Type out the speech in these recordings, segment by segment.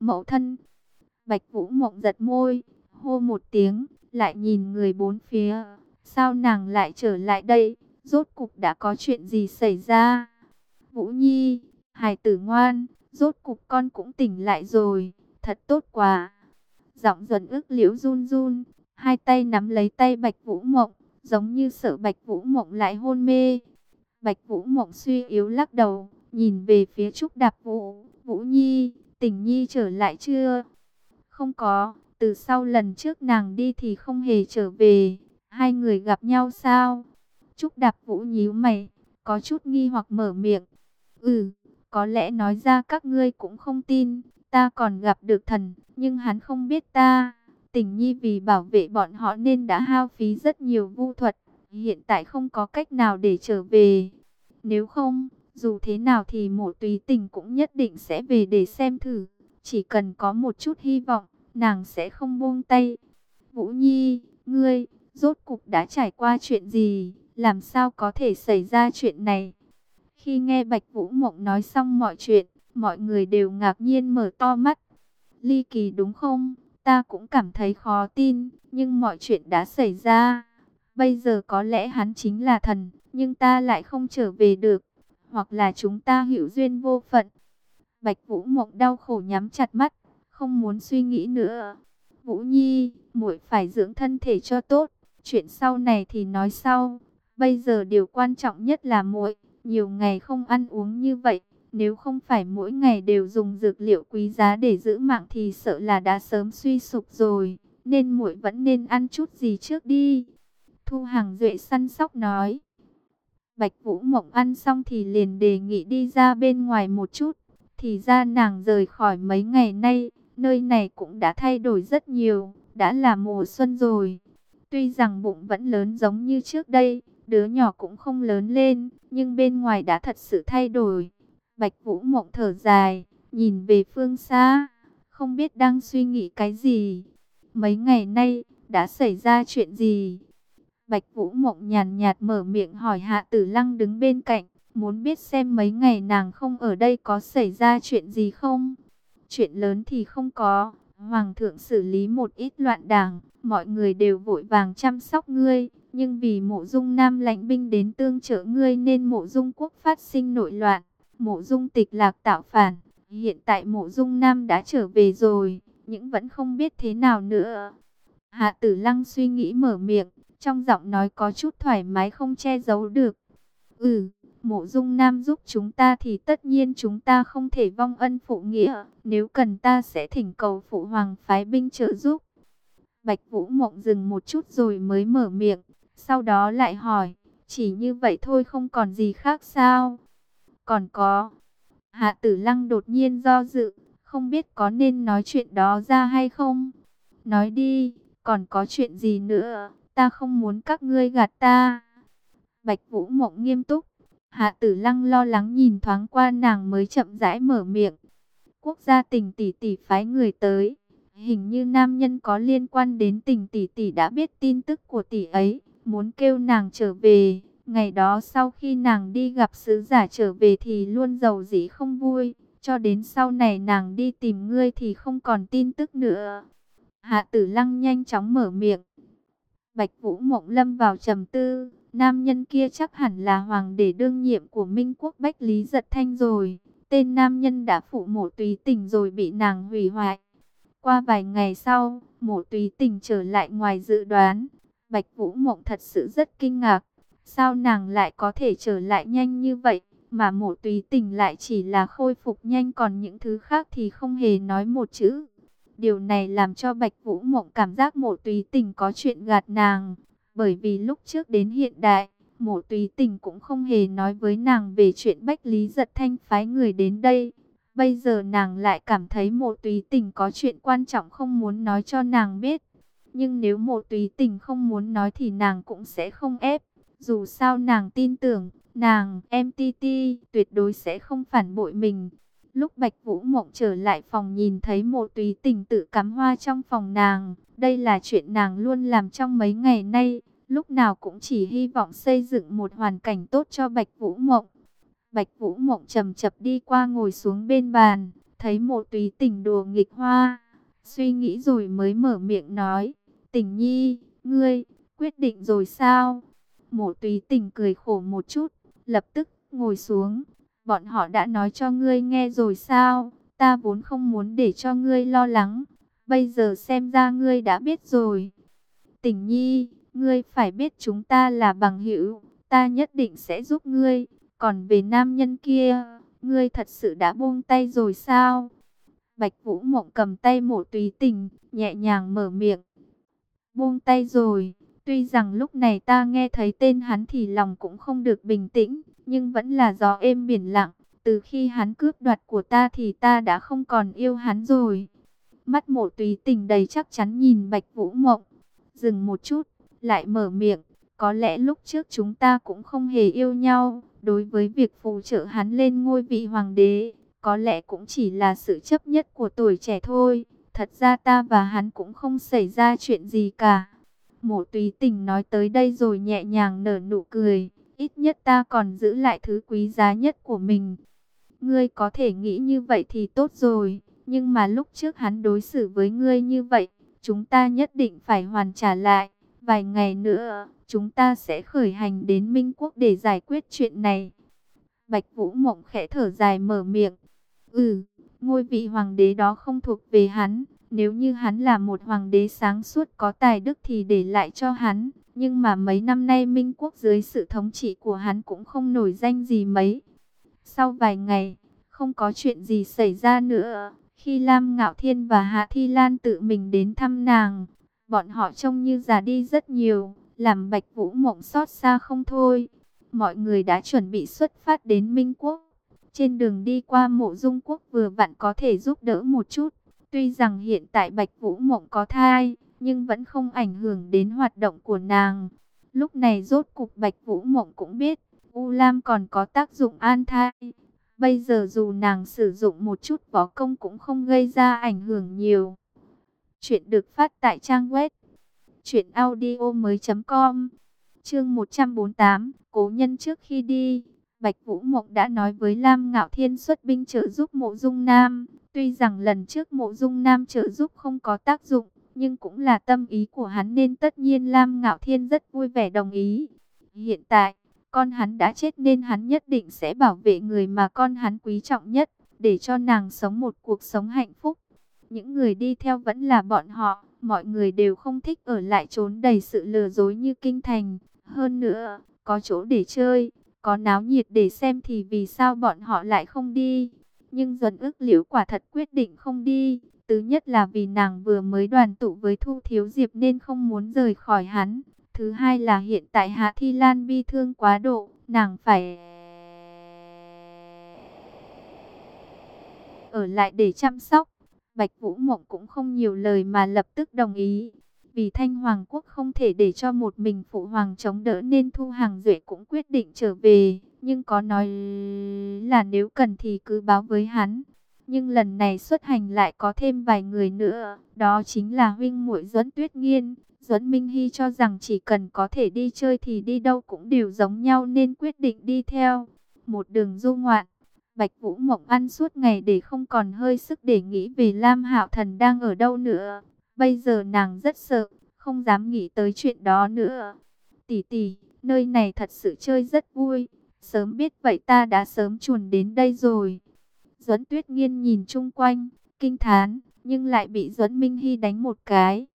mẫu thân. Bạch Vũ Mộng giật môi, hô một tiếng, lại nhìn người bốn phía. Sao nàng lại trở lại đây? Rốt cục đã có chuyện gì xảy ra? Vũ Nhi, hài tử ngoan, rốt cục con cũng tỉnh lại rồi, thật tốt quá. Giọng dần ước liễu run run, hai tay nắm lấy tay Bạch Vũ Mộng, giống như sợ Bạch Vũ Mộng lại hôn mê. Bạch Vũ Mộng suy yếu lắc đầu, nhìn về phía Trúc Đạp Vũ, Vũ Nhi, Tình Nhi trở lại chưa? Không có, từ sau lần trước nàng đi thì không hề trở về, hai người gặp nhau sao? Trúc Đạp Vũ nhíu mày, có chút nghi hoặc mở miệng. Ừ, có lẽ nói ra các ngươi cũng không tin, ta còn gặp được thần, nhưng hắn không biết ta. Tình nhi vì bảo vệ bọn họ nên đã hao phí rất nhiều vu thuật, hiện tại không có cách nào để trở về. Nếu không, dù thế nào thì mộ tùy tình cũng nhất định sẽ về để xem thử. Chỉ cần có một chút hy vọng, nàng sẽ không buông tay. Vũ Nhi, ngươi, rốt cục đã trải qua chuyện gì, làm sao có thể xảy ra chuyện này? Khi nghe Bạch Vũ Mộng nói xong mọi chuyện, mọi người đều ngạc nhiên mở to mắt. Ly kỳ đúng không? Ta cũng cảm thấy khó tin, nhưng mọi chuyện đã xảy ra. Bây giờ có lẽ hắn chính là thần, nhưng ta lại không trở về được. Hoặc là chúng ta hữu duyên vô phận. Bạch Vũ Mộng đau khổ nhắm chặt mắt, không muốn suy nghĩ nữa. Vũ Nhi, muội phải dưỡng thân thể cho tốt, chuyện sau này thì nói sau. Bây giờ điều quan trọng nhất là muội, nhiều ngày không ăn uống như vậy, nếu không phải mỗi ngày đều dùng dược liệu quý giá để giữ mạng thì sợ là đã sớm suy sụp rồi, nên muội vẫn nên ăn chút gì trước đi. Thu Hàng Duệ săn sóc nói. Bạch Vũ Mộng ăn xong thì liền đề nghị đi ra bên ngoài một chút. Thì ra nàng rời khỏi mấy ngày nay, nơi này cũng đã thay đổi rất nhiều, đã là mùa xuân rồi. Tuy rằng bụng vẫn lớn giống như trước đây, đứa nhỏ cũng không lớn lên, nhưng bên ngoài đã thật sự thay đổi. Bạch Vũ Mộng thở dài, nhìn về phương xa, không biết đang suy nghĩ cái gì. Mấy ngày nay, đã xảy ra chuyện gì? Bạch Vũ Mộng nhàn nhạt mở miệng hỏi Hạ Tử Lăng đứng bên cạnh, muốn biết xem mấy ngày nàng không ở đây có xảy ra chuyện gì không? Chuyện lớn thì không có, Hoàng thượng xử lý một ít loạn đảng, mọi người đều vội vàng chăm sóc ngươi, nhưng vì mộ dung nam lãnh binh đến tương trợ ngươi nên mộ dung quốc phát sinh nội loạn, mộ dung tịch lạc tạo phản. Hiện tại mộ dung nam đã trở về rồi, nhưng vẫn không biết thế nào nữa. Hạ tử lăng suy nghĩ mở miệng, trong giọng nói có chút thoải mái không che giấu được. Ừ, mộ dung nam giúp chúng ta thì tất nhiên chúng ta không thể vong ân phụ nghĩa. Nếu cần ta sẽ thỉnh cầu phụ hoàng phái binh trợ giúp. Bạch Vũ Mộng dừng một chút rồi mới mở miệng. Sau đó lại hỏi, chỉ như vậy thôi không còn gì khác sao? Còn có, Hạ Tử Lăng đột nhiên do dự, không biết có nên nói chuyện đó ra hay không? Nói đi, còn có chuyện gì nữa, ta không muốn các ngươi gạt ta. Bạch Vũ Mộng nghiêm túc, Hạ Tử Lăng lo lắng nhìn thoáng qua nàng mới chậm rãi mở miệng. Quốc gia tình tỷ tỷ phái người tới, hình như nam nhân có liên quan đến tình tỷ tỷ đã biết tin tức của tỷ ấy, muốn kêu nàng trở về. Ngày đó sau khi nàng đi gặp sứ giả trở về thì luôn giàu dĩ không vui, cho đến sau này nàng đi tìm ngươi thì không còn tin tức nữa. Hạ tử lăng nhanh chóng mở miệng. Bạch Vũ Mộng Lâm vào trầm tư, nam nhân kia chắc hẳn là hoàng đế đương nhiệm của Minh Quốc Bách Lý Giật Thanh rồi. Tên nam nhân đã phụ mộ tùy tình rồi bị nàng hủy hoại. Qua vài ngày sau, mộ tùy tình trở lại ngoài dự đoán. Bạch Vũ Mộng thật sự rất kinh ngạc. Sao nàng lại có thể trở lại nhanh như vậy? Mà mộ tùy tình lại chỉ là khôi phục nhanh còn những thứ khác thì không hề nói một chữ. Điều này làm cho Bạch Vũ Mộng cảm giác mộ tùy tình có chuyện gạt nàng. Bởi vì lúc trước đến hiện đại, mộ tùy tình cũng không hề nói với nàng về chuyện Bách Lý Giật Thanh phái người đến đây. Bây giờ nàng lại cảm thấy mộ tùy tình có chuyện quan trọng không muốn nói cho nàng biết. Nhưng nếu mộ tùy tình không muốn nói thì nàng cũng sẽ không ép. Dù sao nàng tin tưởng, nàng, MTT, tuyệt đối sẽ không phản bội mình. Lúc Bạch Vũ Mộng trở lại phòng nhìn thấy mộ tùy tình tự cắm hoa trong phòng nàng. Đây là chuyện nàng luôn làm trong mấy ngày nay. Lúc nào cũng chỉ hy vọng xây dựng một hoàn cảnh tốt cho Bạch Vũ Mộng. Bạch Vũ Mộng chậm chập đi qua ngồi xuống bên bàn. Thấy mộ tùy tình đùa nghịch hoa, suy nghĩ rồi mới mở miệng nói, tình nhi, ngươi, quyết định rồi sao? Mộ tùy tình cười khổ một chút, lập tức ngồi xuống. Bọn họ đã nói cho ngươi nghe rồi sao? Ta vốn không muốn để cho ngươi lo lắng. Bây giờ xem ra ngươi đã biết rồi. Tình nhi, ngươi phải biết chúng ta là bằng hữu. Ta nhất định sẽ giúp ngươi. Còn về nam nhân kia, ngươi thật sự đã buông tay rồi sao? Bạch Vũ Mộng cầm tay mộ tùy tình, nhẹ nhàng mở miệng. Buông tay rồi. Tuy rằng lúc này ta nghe thấy tên hắn thì lòng cũng không được bình tĩnh, nhưng vẫn là gió êm biển lặng. Từ khi hắn cướp đoạt của ta thì ta đã không còn yêu hắn rồi. Mắt mộ tùy tình đầy chắc chắn nhìn Bạch Vũ Mộng. Dừng một chút, lại mở miệng. Có lẽ lúc trước chúng ta cũng không hề yêu nhau. Đối với việc phù trợ hắn lên ngôi vị hoàng đế, có lẽ cũng chỉ là sự chấp nhất của tuổi trẻ thôi. Thật ra ta và hắn cũng không xảy ra chuyện gì cả. Mộ túy tình nói tới đây rồi nhẹ nhàng nở nụ cười. Ít nhất ta còn giữ lại thứ quý giá nhất của mình. Ngươi có thể nghĩ như vậy thì tốt rồi. Nhưng mà lúc trước hắn đối xử với ngươi như vậy, chúng ta nhất định phải hoàn trả lại. Vài ngày nữa, chúng ta sẽ khởi hành đến Minh Quốc để giải quyết chuyện này. Bạch Vũ Mộng khẽ thở dài mở miệng. Ừ, ngôi vị hoàng đế đó không thuộc về hắn. Nếu như hắn là một hoàng đế sáng suốt có tài đức thì để lại cho hắn. Nhưng mà mấy năm nay Minh Quốc dưới sự thống trị của hắn cũng không nổi danh gì mấy. Sau vài ngày, không có chuyện gì xảy ra nữa. Khi Lam Ngạo Thiên và Hạ Thi Lan tự mình đến thăm nàng, bọn họ trông như già đi rất nhiều, làm Bạch Vũ Mộng xót xa không thôi. Mọi người đã chuẩn bị xuất phát đến Minh Quốc. Trên đường đi qua mộ dung quốc vừa vặn có thể giúp đỡ một chút. Tuy rằng hiện tại Bạch Vũ Mộng có thai, nhưng vẫn không ảnh hưởng đến hoạt động của nàng. Lúc này rốt cục Bạch Vũ Mộng cũng biết, U Lam còn có tác dụng an thai. Bây giờ dù nàng sử dụng một chút võ công cũng không gây ra ảnh hưởng nhiều. Chuyện được phát tại trang web truyệnaudiomoi.com. Chương 148, Cố nhân trước khi đi, Bạch Vũ Mộng đã nói với Lam Ngạo Thiên xuất binh trợ giúp Mộ Dung Nam, tuy rằng lần trước Mộ Dung Nam trợ giúp không có tác dụng, nhưng cũng là tâm ý của hắn nên tất nhiên Lam Ngạo Thiên rất vui vẻ đồng ý. Hiện tại, con hắn đã chết nên hắn nhất định sẽ bảo vệ người mà con hắn quý trọng nhất, để cho nàng sống một cuộc sống hạnh phúc. Những người đi theo vẫn là bọn họ, mọi người đều không thích ở lại trốn đầy sự lừa dối như kinh thành. Hơn nữa, có chỗ để chơi, có náo nhiệt để xem thì vì sao bọn họ lại không đi. Nhưng dần ước liễu quả thật quyết định không đi. Thứ nhất là vì nàng vừa mới đoàn tụ với Thu Thiếu Diệp nên không muốn rời khỏi hắn. Thứ hai là hiện tại Hạ Thi Lan bi thương quá độ, nàng phải ở lại để chăm sóc. Bạch Vũ Mộng cũng không nhiều lời mà lập tức đồng ý. Vì Thanh Hoàng Quốc không thể để cho một mình Phụ Hoàng chống đỡ nên Thu Hàng Duệ cũng quyết định trở về. Nhưng có nói là nếu cần thì cứ báo với hắn. Nhưng lần này xuất hành lại có thêm vài người nữa. Đó chính là huynh muội Duẫn Tuyết Nghiên. Duẫn Minh Hy cho rằng chỉ cần có thể đi chơi thì đi đâu cũng đều giống nhau nên quyết định đi theo. Một đường du ngoạn. Bạch Vũ Mộng ăn suốt ngày để không còn hơi sức để nghĩ về Lam Hạo Thần đang ở đâu nữa. Bây giờ nàng rất sợ, không dám nghĩ tới chuyện đó nữa. Tỷ tỷ, nơi này thật sự chơi rất vui. Sớm biết vậy ta đã sớm chuồn đến đây rồi. Duẫn Tuyết Nghiên nhìn chung quanh, kinh thán, nhưng lại bị Duẫn Minh Hy đánh một cái.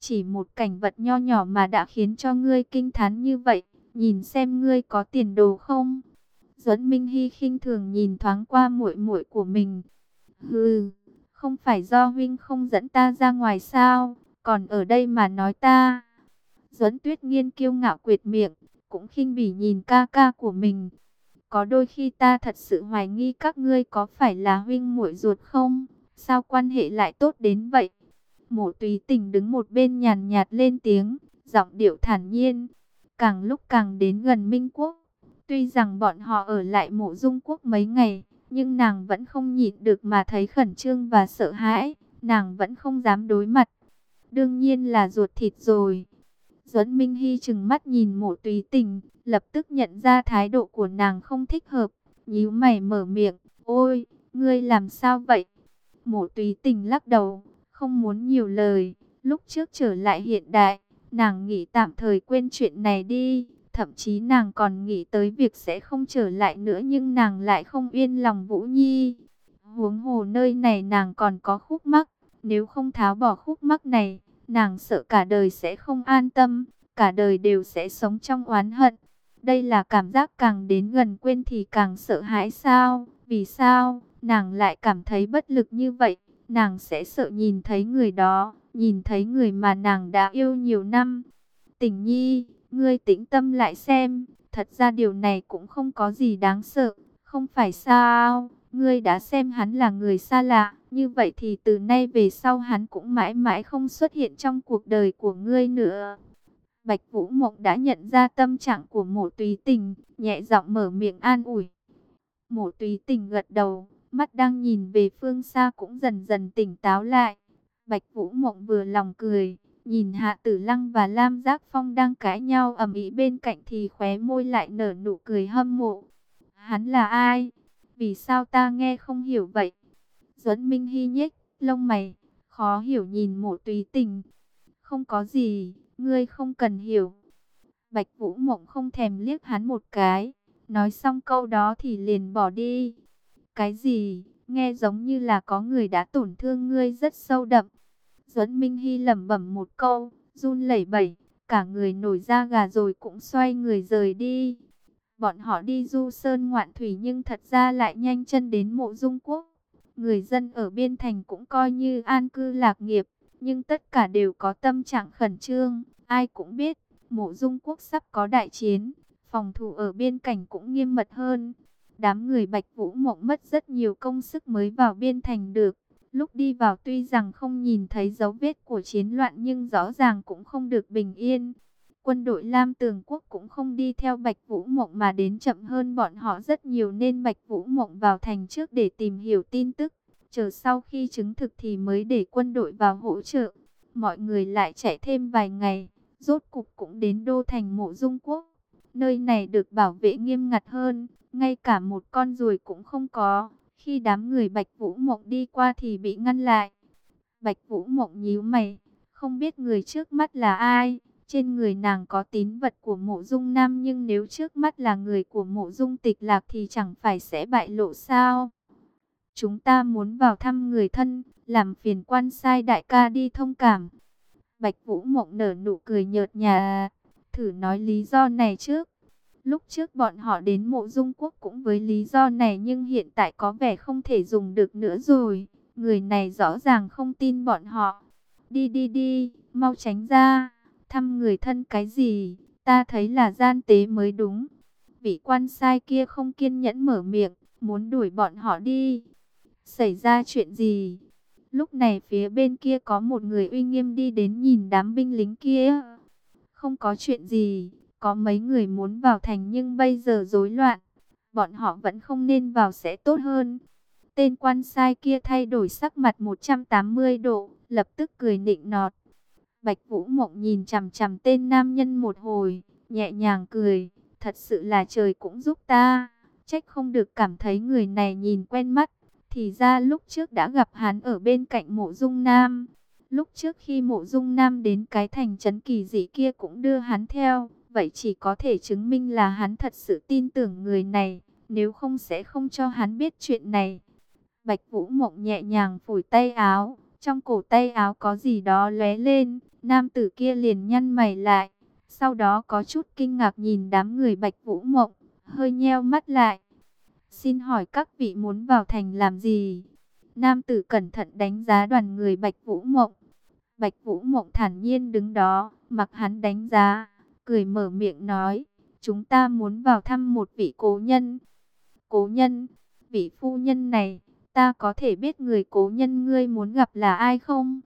Chỉ một cảnh vật nho nhỏ mà đã khiến cho ngươi kinh thán như vậy, nhìn xem ngươi có tiền đồ không? Duẫn Minh Hy khinh thường nhìn thoáng qua muội muội của mình. Hừ, không phải do huynh không dẫn ta ra ngoài sao, còn ở đây mà nói ta. Duẫn Tuyết Nghiên kiêu ngạo quyệt miệng, cũng khinh bỉ nhìn ca ca của mình. Có đôi khi ta thật sự hoài nghi các ngươi có phải là huynh muội ruột không? Sao quan hệ lại tốt đến vậy? Mộ tùy tình đứng một bên nhàn nhạt lên tiếng, giọng điệu thản nhiên. Càng lúc càng đến gần Minh Quốc. Tuy rằng bọn họ ở lại mộ dung quốc mấy ngày, nhưng nàng vẫn không nhịn được mà thấy khẩn trương và sợ hãi. Nàng vẫn không dám đối mặt. Đương nhiên là ruột thịt rồi. Duẫn Minh Hy chừng mắt nhìn mộ tùy tình, lập tức nhận ra thái độ của nàng không thích hợp. nhíu mày mở miệng, ôi, ngươi làm sao vậy? Mộ túy tình lắc đầu, không muốn nhiều lời. Lúc trước trở lại hiện đại, nàng nghĩ tạm thời quên chuyện này đi. Thậm chí nàng còn nghĩ tới việc sẽ không trở lại nữa nhưng nàng lại không yên lòng Vũ Nhi. Huống hồ nơi này nàng còn có khúc mắc. Nếu không tháo bỏ khúc mắc này, nàng sợ cả đời sẽ không an tâm, cả đời đều sẽ sống trong oán hận. Đây là cảm giác càng đến gần quên thì càng sợ hãi sao? Vì sao? Nàng lại cảm thấy bất lực như vậy. Nàng sẽ sợ nhìn thấy người đó, nhìn thấy người mà nàng đã yêu nhiều năm. Tình nhi, ngươi tĩnh tâm lại xem, thật ra điều này cũng không có gì đáng sợ, không phải sao? Ngươi đã xem hắn là người xa lạ, như vậy thì từ nay về sau hắn cũng mãi mãi không xuất hiện trong cuộc đời của ngươi nữa. Bạch Vũ Mộng đã nhận ra tâm trạng của mộ tùy tình, nhẹ giọng mở miệng an ủi. Mộ tùy tình gật đầu, mắt đang nhìn về phương xa cũng dần dần tỉnh táo lại. Bạch Vũ Mộng vừa lòng cười, nhìn Hạ Tử Lăng và Lam Giác Phong đang cãi nhau ầm ĩ bên cạnh thì khóe môi lại nở nụ cười hâm mộ. Hắn là ai? Vì sao ta nghe không hiểu vậy? Duẫn Minh Hy nhếch lông mày, khó hiểu nhìn Mộ Tùy Tình. Không có gì, ngươi không cần hiểu. Bạch Vũ Mộng không thèm liếc hắn một cái, nói xong câu đó thì liền bỏ đi. Cái gì? Nghe giống như là có người đã tổn thương ngươi rất sâu đậm. Duẫn Minh Hy lẩm bẩm một câu, run lẩy bẩy, cả người nổi da gà rồi cũng xoay người rời đi. Bọn họ đi du sơn ngoạn thủy nhưng thật ra lại nhanh chân đến mộ dung quốc. Người dân ở biên thành cũng coi như an cư lạc nghiệp, nhưng tất cả đều có tâm trạng khẩn trương. Ai cũng biết, mộ dung quốc sắp có đại chiến, phòng thủ ở biên cảnh cũng nghiêm mật hơn. Đám người Bạch Vũ Mộng mất rất nhiều công sức mới vào biên thành được. Lúc đi vào tuy rằng không nhìn thấy dấu vết của chiến loạn nhưng rõ ràng cũng không được bình yên. Quân đội Lam Tường Quốc cũng không đi theo Bạch Vũ Mộng mà đến chậm hơn bọn họ rất nhiều nên Bạch Vũ Mộng vào thành trước để tìm hiểu tin tức. Chờ sau khi chứng thực thì mới để quân đội vào hỗ trợ. Mọi người lại chạy thêm vài ngày, rốt cục cũng đến đô thành mộ dung quốc. Nơi này được bảo vệ nghiêm ngặt hơn, ngay cả một con ruồi cũng không có. Khi đám người Bạch Vũ Mộng đi qua thì bị ngăn lại. Bạch Vũ Mộng nhíu mày, không biết người trước mắt là ai. Trên người nàng có tín vật của mộ dung nam nhưng nếu trước mắt là người của mộ dung tịch lạc thì chẳng phải sẽ bại lộ sao. Chúng ta muốn vào thăm người thân, làm phiền quan sai đại ca đi thông cảm. Bạch Vũ Mộng nở nụ cười nhợt nhạt, thử nói lý do này trước. Lúc trước bọn họ đến mộ dung quốc cũng với lý do này nhưng hiện tại có vẻ không thể dùng được nữa rồi. Người này rõ ràng không tin bọn họ. Đi đi đi, mau tránh ra, thăm người thân cái gì, ta thấy là gian tế mới đúng. Vị quan sai kia không kiên nhẫn mở miệng, muốn đuổi bọn họ đi. Xảy ra chuyện gì? Lúc này phía bên kia có một người uy nghiêm đi đến nhìn đám binh lính kia. Không có chuyện gì, có mấy người muốn vào thành nhưng bây giờ rối loạn. Bọn họ vẫn không nên vào sẽ tốt hơn. Tên quan sai kia thay đổi sắc mặt 180 độ, lập tức cười nịnh nọt. Bạch Vũ Mộng nhìn chằm chằm tên nam nhân một hồi, nhẹ nhàng cười. Thật sự là trời cũng giúp ta. Trách không được cảm thấy người này nhìn quen mắt. Thì ra lúc trước đã gặp hắn ở bên cạnh mộ dung nam. Lúc trước khi mộ dung nam đến cái thành trấn kỳ dị kia cũng đưa hắn theo. Vậy chỉ có thể chứng minh là hắn thật sự tin tưởng người này. Nếu không sẽ không cho hắn biết chuyện này. Bạch Vũ Mộng nhẹ nhàng phủi tay áo. Trong cổ tay áo có gì đó lóe lên. Nam tử kia liền nhăn mày lại. Sau đó có chút kinh ngạc nhìn đám người Bạch Vũ Mộng. Hơi nheo mắt lại. Xin hỏi các vị muốn vào thành làm gì? Nam tử cẩn thận đánh giá đoàn người Bạch Vũ Mộng. Bạch Vũ Mộng thản nhiên đứng đó, mặc hắn đánh giá, cười mở miệng nói, chúng ta muốn vào thăm một vị cố nhân. Cố nhân, vị phu nhân này, ta có thể biết người cố nhân ngươi muốn gặp là ai không?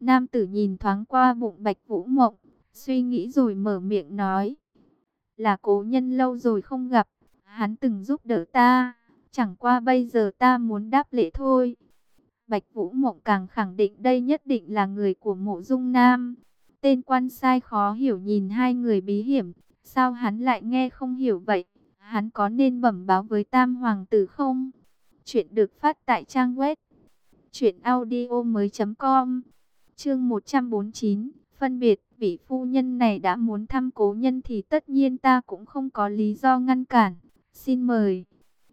Nam tử nhìn thoáng qua bụng Bạch Vũ Mộng, suy nghĩ rồi mở miệng nói, là cố nhân lâu rồi không gặp hắn từng giúp đỡ ta, chẳng qua bây giờ ta muốn đáp lễ thôi. Bạch Vũ Mộng càng khẳng định đây nhất định là người của mộ dung nam. Tên quan sai khó hiểu nhìn hai người bí hiểm, sao hắn lại nghe không hiểu vậy? Hắn có nên bẩm báo với tam hoàng tử không? Chuyện được phát tại trang web truyệnaudiomoi.com. Chương 149, phân biệt, vị phu nhân này đã muốn thăm cố nhân thì tất nhiên ta cũng không có lý do ngăn cản. Xin mời.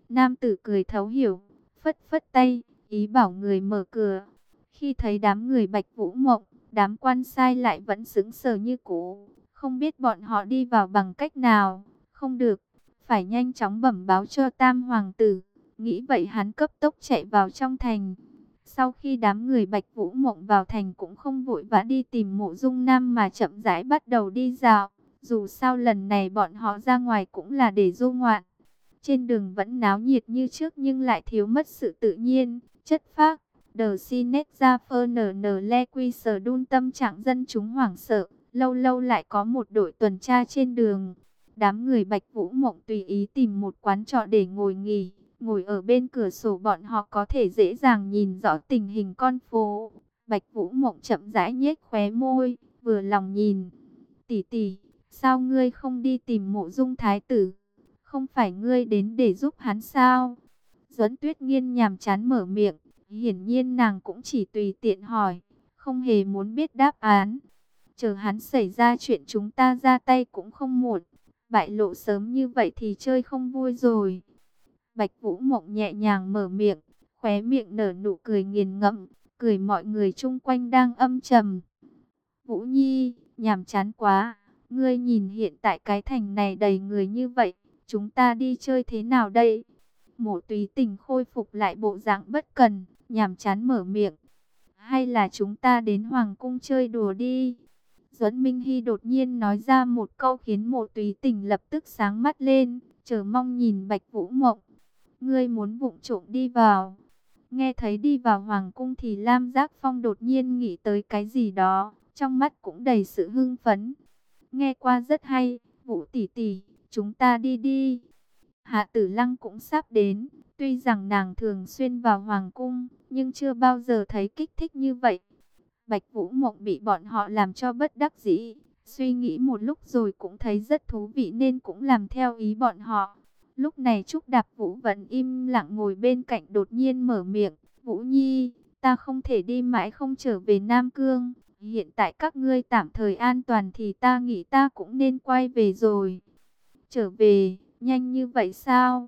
Nam tử cười thấu hiểu, phất phất tay, ý bảo người mở cửa. Khi thấy đám người Bạch Vũ Mộng, đám quan sai lại vẫn sững sờ như cũ, không biết bọn họ đi vào bằng cách nào. Không được, phải nhanh chóng bẩm báo cho Tam hoàng tử. Nghĩ vậy hắn cấp tốc chạy vào trong thành. Sau khi đám người Bạch Vũ Mộng vào thành cũng không vội vã đi tìm mộ dung nam mà chậm rãi bắt đầu đi dạo. Dù sao lần này bọn họ ra ngoài cũng là để du ngoạn. Trên đường vẫn náo nhiệt như trước nhưng lại thiếu mất sự tự nhiên, chất phác. The Sinet ra phơ nở nở le quy sở đun tâm trạng dân chúng hoảng sợ. Lâu lâu lại có một đội tuần tra trên đường. Đám người Bạch Vũ Mộng tùy ý tìm một quán trọ để ngồi nghỉ. Ngồi ở bên cửa sổ bọn họ có thể dễ dàng nhìn rõ tình hình con phố. Bạch Vũ Mộng chậm rãi nhếch khóe môi, vừa lòng nhìn. Tỷ tỷ, sao ngươi không đi tìm mộ dung thái tử? Không phải ngươi đến để giúp hắn sao? Duẫn Tuyết Nghiên nhàm chán mở miệng, hiển nhiên nàng cũng chỉ tùy tiện hỏi, không hề muốn biết đáp án. Chờ hắn xảy ra chuyện chúng ta ra tay cũng không muộn, bại lộ sớm như vậy thì chơi không vui rồi. Bạch Vũ Mộng nhẹ nhàng mở miệng, khóe miệng nở nụ cười nghiền ngẫm, cười mọi người chung quanh đang âm trầm. Vũ Nhi, nhàm chán quá, ngươi nhìn hiện tại cái thành này đầy người như vậy, chúng ta đi chơi thế nào đây? Mộ túy tình khôi phục lại bộ dạng bất cần, nhàm chán mở miệng. Hay là chúng ta đến Hoàng cung chơi đùa đi? Duẫn Minh Hy đột nhiên nói ra một câu khiến mộ túy tình lập tức sáng mắt lên, chờ mong nhìn Bạch Vũ Mộng. Ngươi muốn vụng trộm đi vào. Nghe thấy đi vào Hoàng cung thì Lam Giác Phong đột nhiên nghĩ tới cái gì đó, trong mắt cũng đầy sự hưng phấn. Nghe qua rất hay, Vũ tỷ tỷ, chúng ta đi đi. Hạ Tử Lăng cũng sắp đến, tuy rằng nàng thường xuyên vào Hoàng cung, nhưng chưa bao giờ thấy kích thích như vậy. Bạch Vũ Mộng bị bọn họ làm cho bất đắc dĩ, suy nghĩ một lúc rồi cũng thấy rất thú vị nên cũng làm theo ý bọn họ. Lúc này Trúc Đạp Vũ vẫn im lặng ngồi bên cạnh đột nhiên mở miệng. Vũ Nhi, ta không thể đi mãi không trở về Nam Cương. Hiện tại các ngươi tạm thời an toàn thì ta nghĩ ta cũng nên quay về rồi. Trở về, nhanh như vậy sao?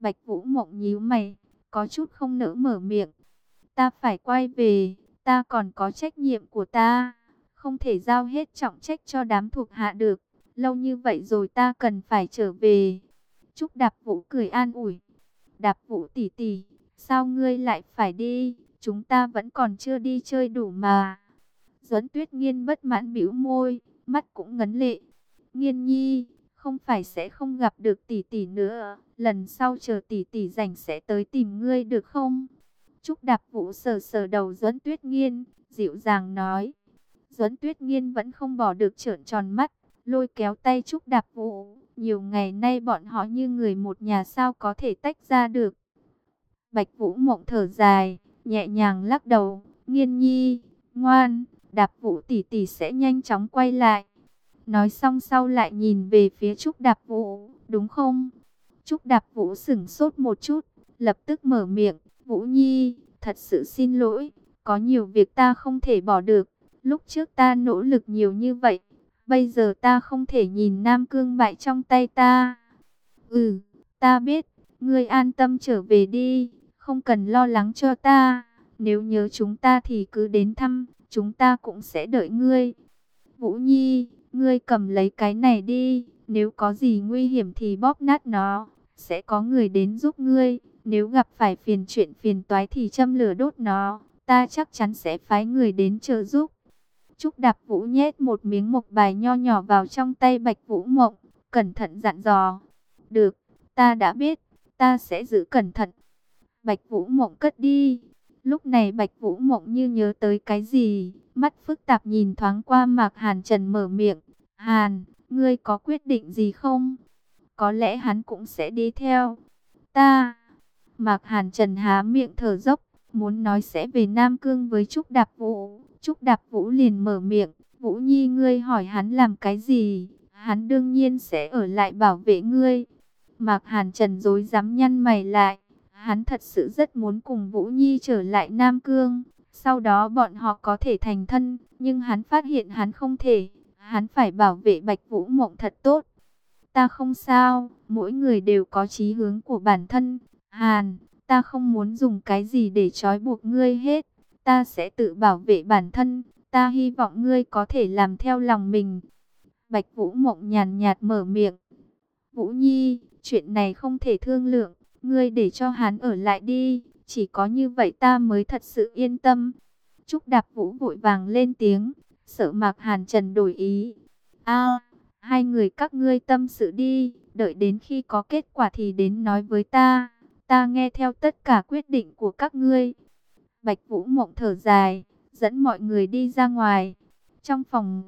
Bạch Vũ mộng nhíu mày, có chút không nỡ mở miệng. Ta phải quay về, ta còn có trách nhiệm của ta. Không thể giao hết trọng trách cho đám thuộc hạ được. Lâu như vậy rồi ta cần phải trở về. Trúc Đạp Vũ cười an ủi. Đạp Vũ tỷ tỷ, sao ngươi lại phải đi? Chúng ta vẫn còn chưa đi chơi đủ mà. Duẫn Tuyết Nghiên bất mãn bĩu môi, mắt cũng ngấn lệ. Nghiên Nhi, không phải sẽ không gặp được tỷ tỷ nữa, lần sau chờ tỷ tỷ rảnh sẽ tới tìm ngươi được không? Trúc Đạp Vũ sờ sờ đầu Duẫn Tuyết Nghiên, dịu dàng nói. Duẫn Tuyết Nghiên vẫn không bỏ được trợn tròn mắt, lôi kéo tay Trúc Đạp Vũ, nhiều ngày nay bọn họ như người một nhà sao có thể tách ra được. Bạch Vũ mộng thở dài, nhẹ nhàng lắc đầu, nghiên nhi, ngoan, đạp vũ tỷ tỷ sẽ nhanh chóng quay lại. Nói xong sau lại nhìn về phía Trúc Đạp Vũ, đúng không? Trúc Đạp Vũ sửng sốt một chút, lập tức mở miệng, Vũ Nhi, thật sự xin lỗi, có nhiều việc ta không thể bỏ được, lúc trước ta nỗ lực nhiều như vậy, Bây giờ ta không thể nhìn Nam Cương bại trong tay ta. Ừ, ta biết, ngươi an tâm trở về đi, không cần lo lắng cho ta. Nếu nhớ chúng ta thì cứ đến thăm, chúng ta cũng sẽ đợi ngươi. Vũ Nhi, ngươi cầm lấy cái này đi, nếu có gì nguy hiểm thì bóp nát nó, sẽ có người đến giúp ngươi. Nếu gặp phải phiền chuyện phiền toái thì châm lửa đốt nó, ta chắc chắn sẽ phái người đến trợ giúp. Trúc Đạp Vũ nhét một miếng mộc bài nho nhỏ vào trong tay Bạch Vũ Mộng, cẩn thận dặn dò. Được, ta đã biết, ta sẽ giữ cẩn thận. Bạch Vũ Mộng cất đi. Lúc này Bạch Vũ Mộng như nhớ tới cái gì, mắt phức tạp nhìn thoáng qua Mạc Hàn Trần mở miệng. Hàn, ngươi có quyết định gì không? Có lẽ hắn cũng sẽ đi theo. Ta. Mạc Hàn Trần há miệng thở dốc, muốn nói sẽ về Nam Cương với Trúc Đạp Vũ. Trúc Đạp Vũ liền mở miệng, Vũ Nhi ngươi hỏi hắn làm cái gì, hắn đương nhiên sẽ ở lại bảo vệ ngươi. Mạc Hàn Trần dối dám nhăn mày lại, Hắn thật sự rất muốn cùng Vũ Nhi trở lại Nam Cương. Sau đó bọn họ có thể thành thân. Nhưng hắn phát hiện hắn không thể. Hắn phải bảo vệ Bạch Vũ Mộng thật tốt. Ta không sao. Mỗi người đều có chí hướng của bản thân. Hàn, ta không muốn dùng cái gì để trói buộc ngươi hết. Ta sẽ tự bảo vệ bản thân. Ta hy vọng ngươi có thể làm theo lòng mình. Bạch Vũ Mộng nhàn nhạt mở miệng. Vũ Nhi, chuyện này không thể thương lượng. Ngươi để cho hắn ở lại đi. Chỉ có như vậy ta mới thật sự yên tâm. Trúc Đạp Vũ vội vàng lên tiếng. Sợ Mạc Hàn Trần đổi ý. a hai người các ngươi tâm sự đi. Đợi đến khi có kết quả thì đến nói với ta. Ta nghe theo tất cả quyết định của các ngươi. Bạch Vũ Mộng thở dài, dẫn mọi người đi ra ngoài. Trong phòng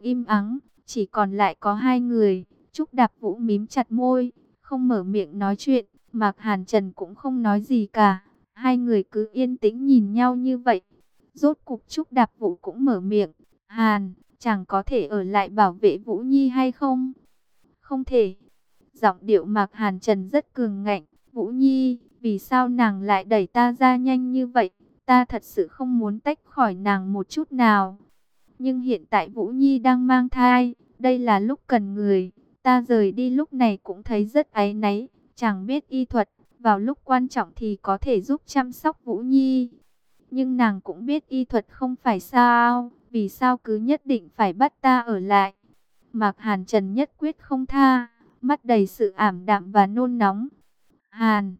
im ắng, chỉ còn lại có hai người. Trúc Đạp Vũ mím chặt môi, không mở miệng nói chuyện. Mạc Hàn Trần cũng không nói gì cả. Hai người cứ yên tĩnh nhìn nhau như vậy. Rốt cục Trúc Đạp Vũ cũng mở miệng. Hàn, chàng có thể ở lại bảo vệ Vũ Nhi hay không? Không thể. Giọng điệu Mạc Hàn Trần rất cường ngạnh. Vũ Nhi, vì sao nàng lại đẩy ta ra nhanh như vậy? Ta thật sự không muốn tách khỏi nàng một chút nào. Nhưng hiện tại Vũ Nhi đang mang thai, đây là lúc cần người. Ta rời đi lúc này cũng thấy rất áy náy, chẳng biết y thuật, vào lúc quan trọng thì có thể giúp chăm sóc Vũ Nhi. Nhưng nàng cũng biết y thuật không phải sao, vì sao cứ nhất định phải bắt ta ở lại. Mạc Hàn Trần nhất quyết không tha, mắt đầy sự ảm đạm và nôn nóng. Hàn,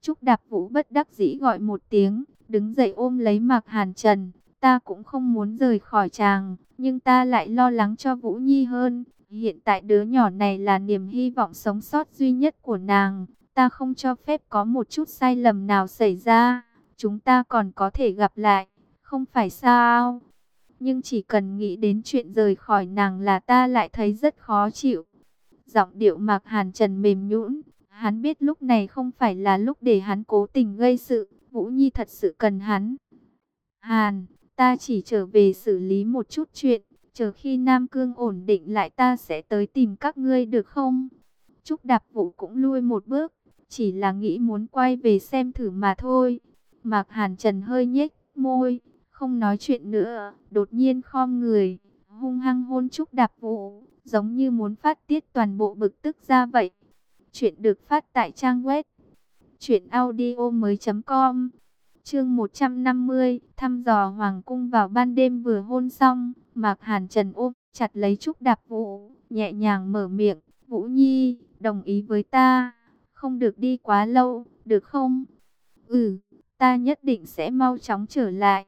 Trúc Đạp Vũ bất đắc dĩ gọi một tiếng, đứng dậy ôm lấy Mạc Hàn Trần. Ta cũng không muốn rời khỏi chàng, nhưng ta lại lo lắng cho Vũ Nhi hơn. Hiện tại đứa nhỏ này là niềm hy vọng sống sót duy nhất của nàng. Ta không cho phép có một chút sai lầm nào xảy ra. Chúng ta còn có thể gặp lại, không phải sao? Nhưng chỉ cần nghĩ đến chuyện rời khỏi nàng là ta lại thấy rất khó chịu. Giọng điệu Mạc Hàn Trần mềm nhũn, hắn biết lúc này không phải là lúc để hắn cố tình gây sự, Vũ Nhi thật sự cần hắn. Hàn, ta chỉ trở về xử lý một chút chuyện, chờ khi Nam Cương ổn định lại ta sẽ tới tìm các ngươi được không? Trúc Đạp Vũ cũng lui một bước, chỉ là nghĩ muốn quay về xem thử mà thôi. Mạc Hàn Trần hơi nhếch môi, không nói chuyện nữa, đột nhiên khom người, hung hăng hôn Trúc Đạp Vũ, giống như muốn phát tiết toàn bộ bực tức ra vậy. Chuyện được phát tại trang web truyệnaudiomoi.com. Chương 150, thăm dò hoàng cung vào ban đêm vừa hôn xong, Mạc Hàn Trần ôm chặt lấy Trúc Đạp Vũ, nhẹ nhàng mở miệng, "Vũ Nhi, đồng ý với ta, không được đi quá lâu, được không?" "Ừ, ta nhất định sẽ mau chóng trở lại."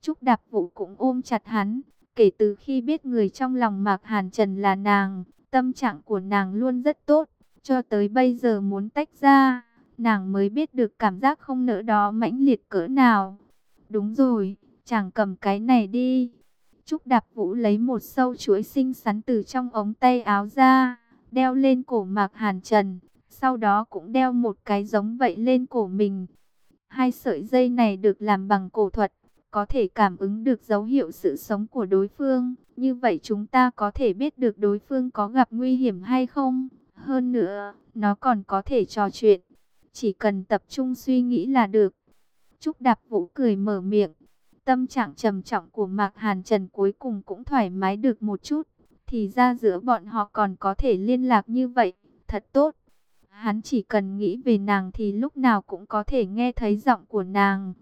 Trúc Đạp Vũ cũng ôm chặt hắn, kể từ khi biết người trong lòng Mạc Hàn Trần là nàng, tâm trạng của nàng luôn rất tốt, cho tới bây giờ muốn tách ra, nàng mới biết được cảm giác không nỡ đó mãnh liệt cỡ nào. Đúng rồi, chàng cầm cái này đi. Trúc Đạp Vũ lấy một sâu chuỗi xinh xắn từ trong ống tay áo ra, đeo lên cổ Mạc Hàn Trần, sau đó cũng đeo một cái giống vậy lên cổ mình. Hai sợi dây này được làm bằng cổ thuật, có thể cảm ứng được dấu hiệu sự sống của đối phương. Như vậy chúng ta có thể biết được đối phương có gặp nguy hiểm hay không. Hơn nữa, nó còn có thể trò chuyện. Chỉ cần tập trung suy nghĩ là được. Trúc Đạp Vũ cười mở miệng. Tâm trạng trầm trọng của Mạc Hàn Trần cuối cùng cũng thoải mái được một chút. Thì ra giữa bọn họ còn có thể liên lạc như vậy. Thật tốt. Hắn chỉ cần nghĩ về nàng thì lúc nào cũng có thể nghe thấy giọng của nàng.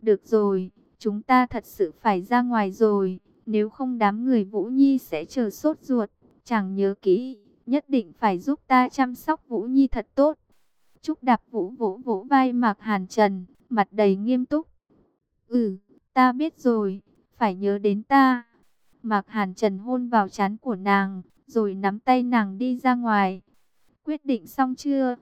Được rồi, chúng ta thật sự phải ra ngoài rồi. Nếu không đám người Vũ Nhi sẽ chờ sốt ruột. Chẳng nhớ kỹ, nhất định phải giúp ta chăm sóc Vũ Nhi thật tốt. Trúc đạp Vũ vỗ vỗ vai Mạc Hàn Trần, mặt đầy nghiêm túc. Ừ, ta biết rồi, phải nhớ đến ta. Mạc Hàn Trần hôn vào chán của nàng, rồi nắm tay nàng đi ra ngoài. Quyết định xong chưa?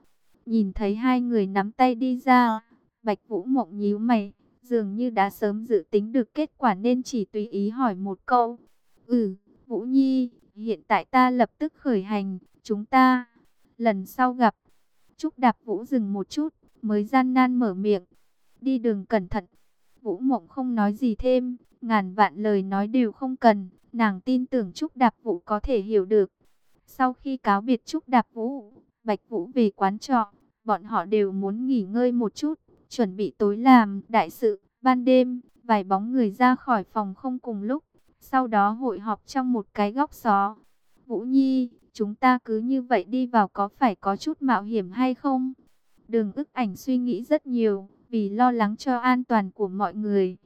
Nhìn thấy hai người nắm tay đi ra, Bạch Vũ mộng nhíu mày, dường như đã sớm dự tính được kết quả nên chỉ tùy ý hỏi một câu. Ừ, Vũ Nhi, hiện tại ta lập tức khởi hành, chúng ta, lần sau gặp. Trúc Đạp Vũ dừng một chút, mới gian nan mở miệng. Đi đường cẩn thận. Vũ Mộng không nói gì thêm, ngàn vạn lời nói đều không cần, nàng tin tưởng Trúc Đạp Vũ có thể hiểu được. Sau khi cáo biệt Trúc Đạp Vũ, Bạch Vũ về quán trọ, bọn họ đều muốn nghỉ ngơi một chút, chuẩn bị tối làm đại sự. Ban đêm, vài bóng người ra khỏi phòng không cùng lúc, sau đó hội họp trong một cái góc xó. Vũ Nhi, chúng ta cứ như vậy đi vào có phải có chút mạo hiểm hay không? Đường ức ảnh suy nghĩ rất nhiều, vì lo lắng cho an toàn của mọi người.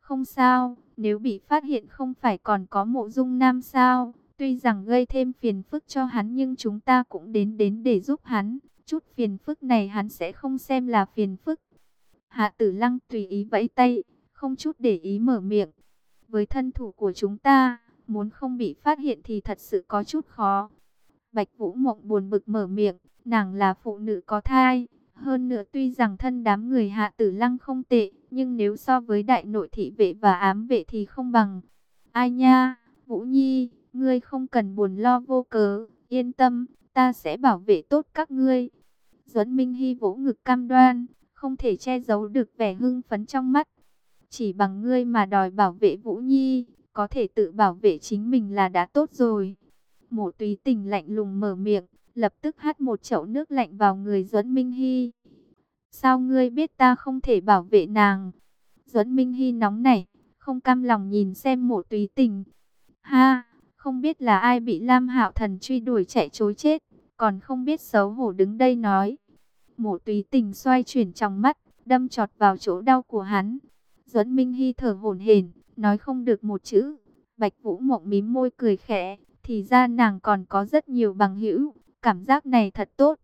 Không sao, nếu bị phát hiện không phải còn có mộ dung nam sao? Tuy rằng gây thêm phiền phức cho hắn nhưng chúng ta cũng đến đến để giúp hắn. Chút phiền phức này hắn sẽ không xem là phiền phức. Hạ tử lăng tùy ý vẫy tay, không chút để ý mở miệng. Với thân thủ của chúng ta, muốn không bị phát hiện thì thật sự có chút khó. Bạch Vũ Mộng buồn bực mở miệng, nàng là phụ nữ có thai. Hơn nữa tuy rằng thân đám người hạ tử lăng không tệ, nhưng nếu so với đại nội thị vệ và ám vệ thì không bằng. Ai nha, Vũ Nhi, ngươi không cần buồn lo vô cớ, yên tâm, ta sẽ bảo vệ tốt các ngươi. Duẫn Minh Hy vỗ ngực cam đoan, không thể che giấu được vẻ hưng phấn trong mắt. Chỉ bằng ngươi mà đòi bảo vệ Vũ Nhi, có thể tự bảo vệ chính mình là đã tốt rồi. Mộ túy tình lạnh lùng mở miệng, lập tức hắt một chậu nước lạnh vào người Duẫn Minh Hy. Sao ngươi biết ta không thể bảo vệ nàng? Duẫn Minh Hy nóng nảy, không cam lòng nhìn xem mộ túy tình. Ha, không biết là ai bị Lam Hạo Thần truy đuổi chạy chối chết, còn không biết xấu hổ đứng đây nói. Mộ túy tình xoay chuyển trong mắt, đâm chọt vào chỗ đau của hắn. Duẫn Minh Hy thở hổn hển, nói không được một chữ. Bạch Vũ Mộng mím môi cười khẽ, thì ra nàng còn có rất nhiều bằng hữu, cảm giác này thật tốt.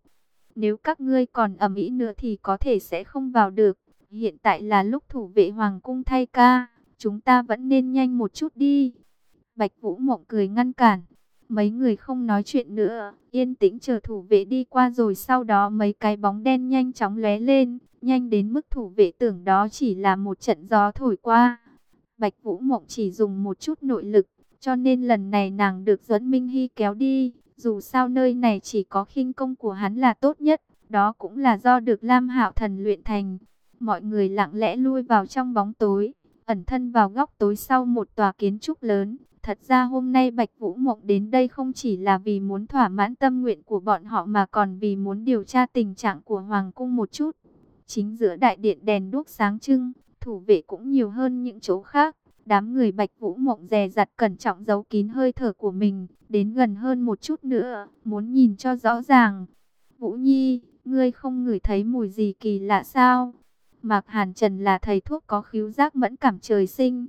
Nếu các ngươi còn ầm ĩ nữa thì có thể sẽ không vào được. Hiện tại là lúc thủ vệ hoàng cung thay ca, chúng ta vẫn nên nhanh một chút đi. Bạch Vũ Mộng cười ngăn cản. Mấy người không nói chuyện nữa, yên tĩnh chờ thủ vệ đi qua rồi sau đó mấy cái bóng đen nhanh chóng lóe lên, nhanh đến mức thủ vệ tưởng đó chỉ là một trận gió thổi qua. Bạch Vũ Mộng chỉ dùng một chút nội lực, cho nên lần này nàng được Duẫn Minh Hy kéo đi. Dù sao nơi này chỉ có khinh công của hắn là tốt nhất, đó cũng là do được Lam Hạo Thần luyện thành. Mọi người lặng lẽ lui vào trong bóng tối, ẩn thân vào góc tối sau một tòa kiến trúc lớn. Thật ra hôm nay Bạch Vũ Mộng đến đây không chỉ là vì muốn thỏa mãn tâm nguyện của bọn họ mà còn vì muốn điều tra tình trạng của Hoàng Cung một chút. Chính giữa đại điện đèn đuốc sáng trưng, thủ vệ cũng nhiều hơn những chỗ khác. Đám người Bạch Vũ Mộng dè dặt cẩn trọng giấu kín hơi thở của mình, đến gần hơn một chút nữa, muốn nhìn cho rõ ràng. Vũ Nhi, ngươi không ngửi thấy mùi gì kỳ lạ sao? Mạc Hàn Trần là thầy thuốc có khiếu giác mẫn cảm trời sinh.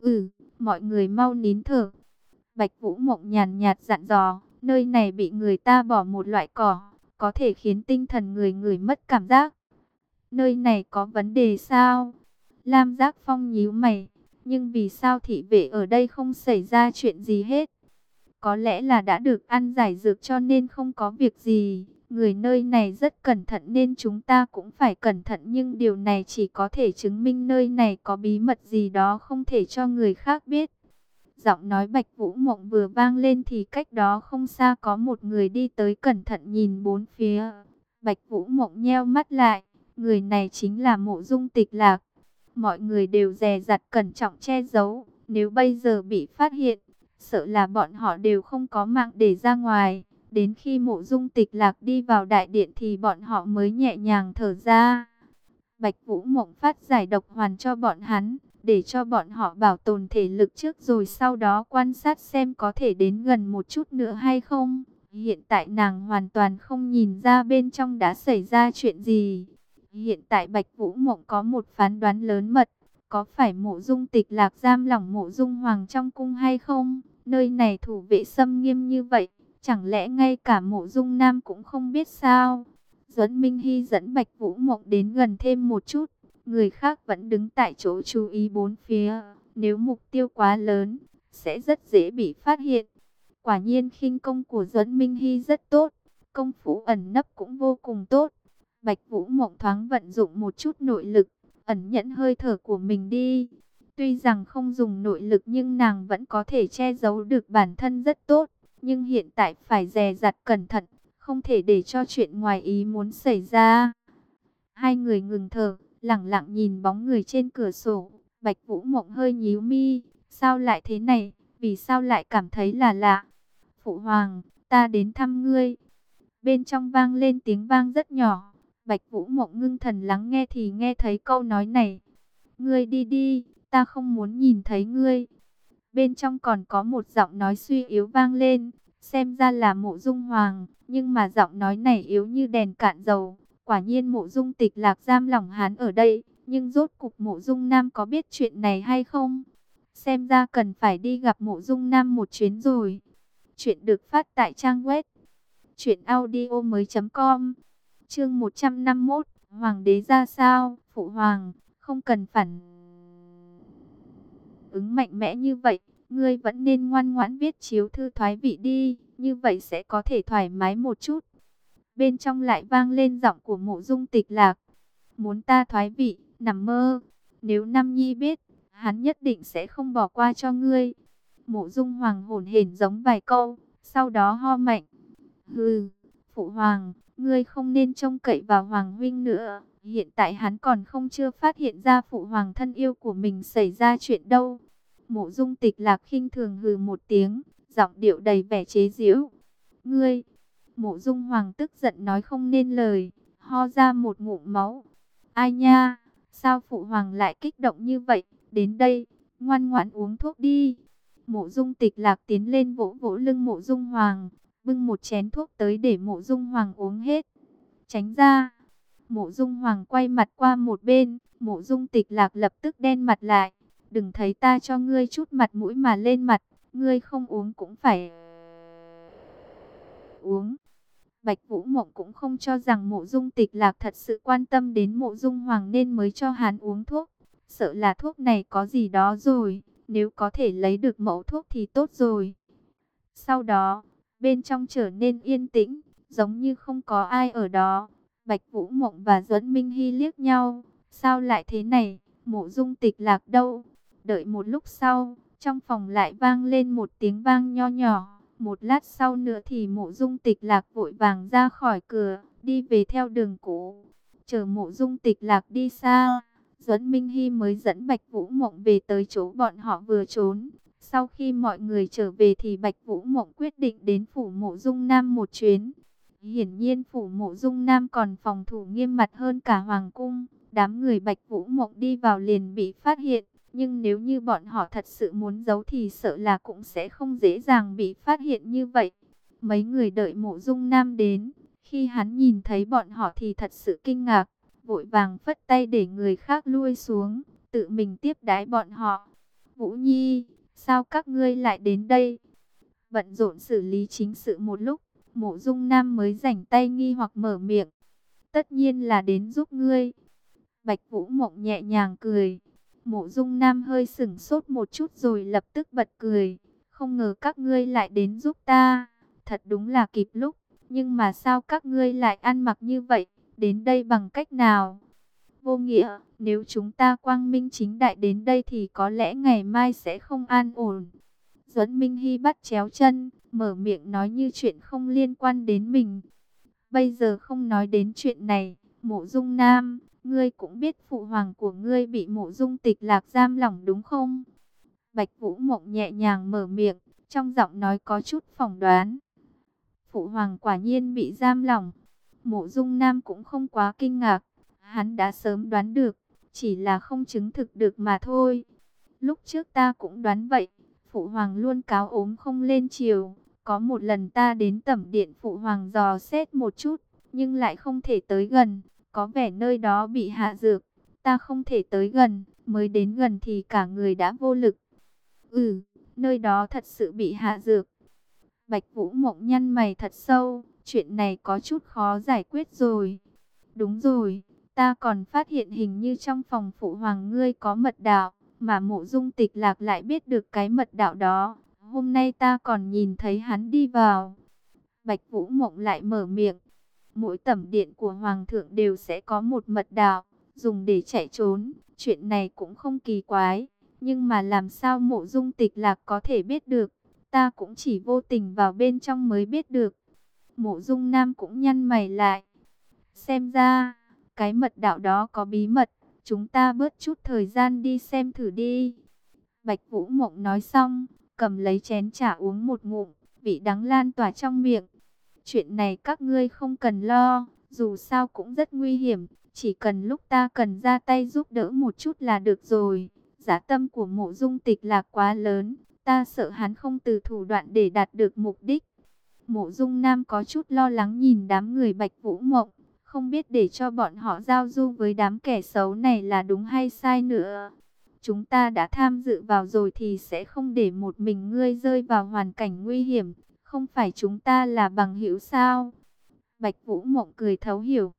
Ừ, mọi người mau nín thở. Bạch Vũ Mộng nhàn nhạt dặn dò, nơi này bị người ta bỏ một loại cỏ, có thể khiến tinh thần người người mất cảm giác. Nơi này có vấn đề sao? Lam Giác Phong nhíu mày, nhưng vì sao thị vệ ở đây không xảy ra chuyện gì hết? Có lẽ là đã được ăn giải dược cho nên không có việc gì. Người nơi này rất cẩn thận nên chúng ta cũng phải cẩn thận nhưng điều này chỉ có thể chứng minh nơi này có bí mật gì đó không thể cho người khác biết. Giọng nói Bạch Vũ Mộng vừa vang lên thì cách đó không xa có một người đi tới cẩn thận nhìn bốn phía. Bạch Vũ Mộng nheo mắt lại, người này chính là mộ dung tịch lạc. Mọi người đều dè dặt cẩn trọng che giấu, nếu bây giờ bị phát hiện, sợ là bọn họ đều không có mạng để ra ngoài. Đến khi mộ dung tịch lạc đi vào đại điện thì bọn họ mới nhẹ nhàng thở ra. Bạch Vũ Mộng phát giải độc hoàn cho bọn hắn, để cho bọn họ bảo tồn thể lực trước rồi sau đó quan sát xem có thể đến gần một chút nữa hay không. Hiện tại nàng hoàn toàn không nhìn ra bên trong đã xảy ra chuyện gì. Hiện tại Bạch Vũ Mộng có một phán đoán lớn mật, có phải mộ dung tịch lạc giam lỏng mộ dung hoàng trong cung hay không? Nơi này thủ vệ xâm nghiêm như vậy, chẳng lẽ ngay cả mộ dung nam cũng không biết sao? Duẫn Minh Hy dẫn Bạch Vũ Mộng đến gần thêm một chút, người khác vẫn đứng tại chỗ chú ý bốn phía. Nếu mục tiêu quá lớn, sẽ rất dễ bị phát hiện. Quả nhiên khinh công của Duẫn Minh Hy rất tốt, công phu ẩn nấp cũng vô cùng tốt. Bạch Vũ Mộng thoáng vận dụng một chút nội lực, ẩn nhẫn hơi thở của mình đi. Tuy rằng không dùng nội lực nhưng nàng vẫn có thể che giấu được bản thân rất tốt. Nhưng hiện tại phải dè dặt cẩn thận, không thể để cho chuyện ngoài ý muốn xảy ra. Hai người ngừng thở, lặng lặng nhìn bóng người trên cửa sổ. Bạch Vũ Mộng hơi nhíu mi, sao lại thế này, vì sao lại cảm thấy là lạ. Phụ Hoàng, ta đến thăm ngươi. Bên trong vang lên tiếng vang rất nhỏ. Bạch Vũ Mộng ngưng thần lắng nghe thì nghe thấy câu nói này. Ngươi đi đi, ta không muốn nhìn thấy ngươi. Bên trong còn có một giọng nói suy yếu vang lên, xem ra là mộ dung hoàng, nhưng mà giọng nói này yếu như đèn cạn dầu. Quả nhiên mộ dung tịch lạc giam lòng hắn ở đây, nhưng rốt cục mộ dung nam có biết chuyện này hay không? Xem ra cần phải đi gặp mộ dung nam một chuyến rồi. Chuyện được phát tại trang web audio mới com Chương 151 Hoàng đế ra sao? Phụ hoàng, không cần phản ứng mạnh mẽ như vậy, ngươi vẫn nên ngoan ngoãn viết chiếu thư thoái vị đi, như vậy sẽ có thể thoải mái một chút. Bên trong lại vang lên giọng của mộ dung tịch lạc. Muốn ta thoái vị, nằm mơ. Nếu Nam Nhi biết, hắn nhất định sẽ không bỏ qua cho ngươi. Mộ dung hoàng hồn hển giống vài câu, sau đó ho mạnh. Hừ, phụ hoàng, ngươi không nên trông cậy vào hoàng huynh nữa. Hiện tại hắn còn không chưa phát hiện ra phụ hoàng thân yêu của mình xảy ra chuyện đâu. Mộ dung tịch lạc khinh thường hừ một tiếng, giọng điệu đầy vẻ chế giễu. Ngươi, mộ dung hoàng tức giận nói không nên lời, ho ra một ngụm máu. Ai nha, sao phụ hoàng lại kích động như vậy, đến đây, ngoan ngoãn uống thuốc đi. Mộ dung tịch lạc tiến lên vỗ vỗ lưng mộ dung hoàng, bưng một chén thuốc tới để mộ dung hoàng uống hết. Tránh ra, mộ dung hoàng quay mặt qua một bên, mộ dung tịch lạc lập tức đen mặt lại. Đừng thấy ta cho ngươi chút mặt mũi mà lên mặt, ngươi không uống cũng phải uống. Bạch Vũ Mộng cũng không cho rằng mộ dung tịch lạc thật sự quan tâm đến mộ dung hoàng nên mới cho hắn uống thuốc. Sợ là thuốc này có gì đó rồi, nếu có thể lấy được mẫu thuốc thì tốt rồi. Sau đó, bên trong trở nên yên tĩnh, giống như không có ai ở đó. Bạch Vũ Mộng và Duẫn Minh Hy liếc nhau, sao lại thế này, mộ dung tịch lạc đâu? Đợi một lúc sau, trong phòng lại vang lên một tiếng vang nho nhỏ. Một lát sau nữa thì mộ dung tịch lạc vội vàng ra khỏi cửa, đi về theo đường cũ. Chờ mộ dung tịch lạc đi xa, Duẫn Minh Hy mới dẫn Bạch Vũ Mộng về tới chỗ bọn họ vừa trốn. Sau khi mọi người trở về thì Bạch Vũ Mộng quyết định đến phủ mộ dung Nam một chuyến. Hiển nhiên phủ mộ dung Nam còn phòng thủ nghiêm mặt hơn cả Hoàng Cung. Đám người Bạch Vũ Mộng đi vào liền bị phát hiện. Nhưng nếu như bọn họ thật sự muốn giấu thì sợ là cũng sẽ không dễ dàng bị phát hiện như vậy. Mấy người đợi mộ dung nam đến. Khi hắn nhìn thấy bọn họ thì thật sự kinh ngạc. Vội vàng phất tay để người khác lui xuống. Tự mình tiếp đái bọn họ. Vũ Nhi, sao các ngươi lại đến đây? Bận rộn xử lý chính sự một lúc. Mộ dung nam mới rảnh tay nghi hoặc mở miệng. Tất nhiên là đến giúp ngươi. Bạch Vũ Mộng nhẹ nhàng cười. Mộ dung nam hơi sửng sốt một chút rồi lập tức bật cười. Không ngờ các ngươi lại đến giúp ta. Thật đúng là kịp lúc. Nhưng mà sao các ngươi lại ăn mặc như vậy? Đến đây bằng cách nào? Vô nghĩa, nếu chúng ta quang minh chính đại đến đây thì có lẽ ngày mai sẽ không an ổn. Duẫn Minh Hy bắt chéo chân, mở miệng nói như chuyện không liên quan đến mình. Bây giờ không nói đến chuyện này, mộ dung nam, Ngươi cũng biết phụ hoàng của ngươi bị mộ dung tịch lạc giam lỏng đúng không? Bạch Vũ Mộng nhẹ nhàng mở miệng, trong giọng nói có chút phỏng đoán. Phụ hoàng quả nhiên bị giam lỏng. Mộ dung nam cũng không quá kinh ngạc. Hắn đã sớm đoán được, chỉ là không chứng thực được mà thôi. Lúc trước ta cũng đoán vậy. Phụ hoàng luôn cáo ốm không lên chiều. Có một lần ta đến tẩm điện phụ hoàng dò xét một chút, nhưng lại không thể tới gần. Có vẻ nơi đó bị hạ dược, ta không thể tới gần, mới đến gần thì cả người đã vô lực. Ừ, nơi đó thật sự bị hạ dược. Bạch Vũ Mộng nhăn mày thật sâu, chuyện này có chút khó giải quyết rồi. Đúng rồi, ta còn phát hiện hình như trong phòng phụ hoàng ngươi có mật đạo, mà mộ dung tịch lạc lại biết được cái mật đạo đó. Hôm nay ta còn nhìn thấy hắn đi vào. Bạch Vũ Mộng lại mở miệng, Mỗi tẩm điện của Hoàng thượng đều sẽ có một mật đạo, dùng để chạy trốn. Chuyện này cũng không kỳ quái, nhưng mà làm sao mộ dung tịch lạc có thể biết được, ta cũng chỉ vô tình vào bên trong mới biết được. Mộ dung nam cũng nhăn mày lại. Xem ra, cái mật đạo đó có bí mật, chúng ta bớt chút thời gian đi xem thử đi. Bạch Vũ Mộng nói xong, cầm lấy chén trà uống một ngụm, vị đắng lan tỏa trong miệng. Chuyện này các ngươi không cần lo, dù sao cũng rất nguy hiểm, chỉ cần lúc ta cần ra tay giúp đỡ một chút là được rồi. Giá tâm của mộ dung tịch là quá lớn, ta sợ hắn không từ thủ đoạn để đạt được mục đích. Mộ dung nam có chút lo lắng nhìn đám người bạch vũ mộng, không biết để cho bọn họ giao du với đám kẻ xấu này là đúng hay sai nữa. Chúng ta đã tham dự vào rồi thì sẽ không để một mình ngươi rơi vào hoàn cảnh nguy hiểm, không phải chúng ta là bằng hữu sao? Bạch Vũ Mộng cười thấu hiểu.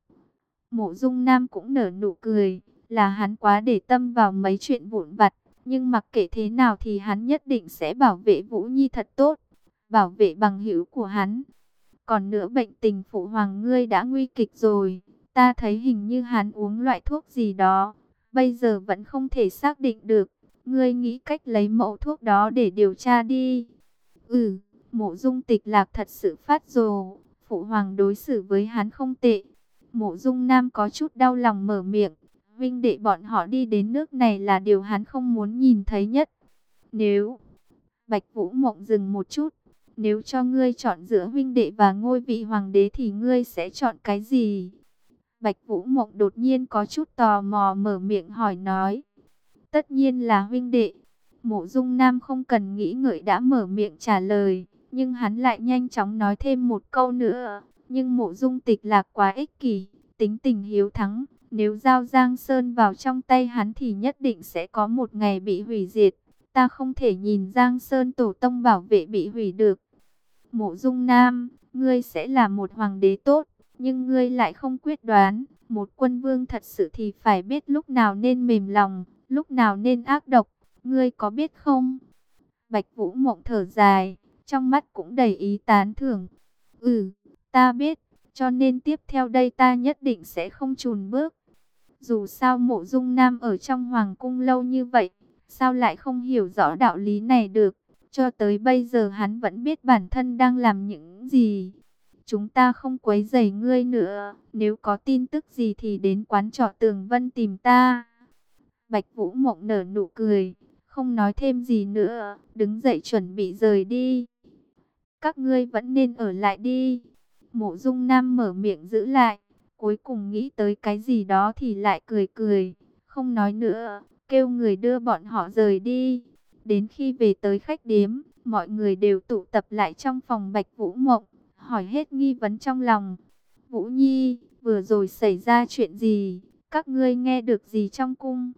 Mộ Dung Nam cũng nở nụ cười, là hắn quá để tâm vào mấy chuyện vụn vặt, nhưng mặc kệ thế nào thì hắn nhất định sẽ bảo vệ Vũ Nhi thật tốt, bảo vệ bằng hữu của hắn. Còn nữa bệnh tình phụ hoàng ngươi đã nguy kịch rồi, ta thấy hình như hắn uống loại thuốc gì đó, bây giờ vẫn không thể xác định được. Ngươi nghĩ cách lấy mẫu thuốc đó để điều tra đi. Ừ, mộ dung tịch lạc thật sự phát rồ, phụ hoàng đối xử với hắn không tệ. Mộ dung nam có chút đau lòng mở miệng, vinh đệ bọn họ đi đến nước này là điều hắn không muốn nhìn thấy nhất. Nếu, Bạch Vũ Mộng dừng một chút, nếu cho ngươi chọn giữa huynh đệ và ngôi vị hoàng đế thì ngươi sẽ chọn cái gì? Bạch Vũ Mộng đột nhiên có chút tò mò mở miệng hỏi nói. Tất nhiên là huynh đệ. Mộ Dung Nam không cần nghĩ ngợi đã mở miệng trả lời, nhưng hắn lại nhanh chóng nói thêm một câu nữa. Nhưng Mộ Dung Tịch lạc quá ích kỷ, tính tình hiếu thắng, nếu giao Giang Sơn vào trong tay hắn thì nhất định sẽ có một ngày bị hủy diệt. Ta không thể nhìn Giang Sơn tổ tông bảo vệ bị hủy được. Mộ Dung Nam, ngươi sẽ là một hoàng đế tốt, nhưng ngươi lại không quyết đoán. Một quân vương thật sự thì phải biết lúc nào nên mềm lòng, lúc nào nên ác độc. Ngươi có biết không? Bạch Vũ Mộng thở dài, trong mắt cũng đầy ý tán thưởng. Ừ, ta biết, cho nên tiếp theo đây ta nhất định sẽ không chùn bước. Dù sao mộ dung nam ở trong hoàng cung lâu như vậy, sao lại không hiểu rõ đạo lý này được? Cho tới bây giờ hắn vẫn biết bản thân đang làm những gì. Chúng ta không quấy rầy ngươi nữa, nếu có tin tức gì thì đến quán trọ tường vân tìm ta. Bạch Vũ Mộng nở nụ cười, không nói thêm gì nữa, đứng dậy chuẩn bị rời đi. Các ngươi vẫn nên ở lại đi. Mộ Dung Nam mở miệng giữ lại, cuối cùng nghĩ tới cái gì đó thì lại cười cười, không nói nữa, kêu người đưa bọn họ rời đi. Đến khi về tới khách điếm, mọi người đều tụ tập lại trong phòng Bạch Vũ Mộng, hỏi hết nghi vấn trong lòng. Vũ Nhi, vừa rồi xảy ra chuyện gì? Các ngươi nghe được gì trong cung?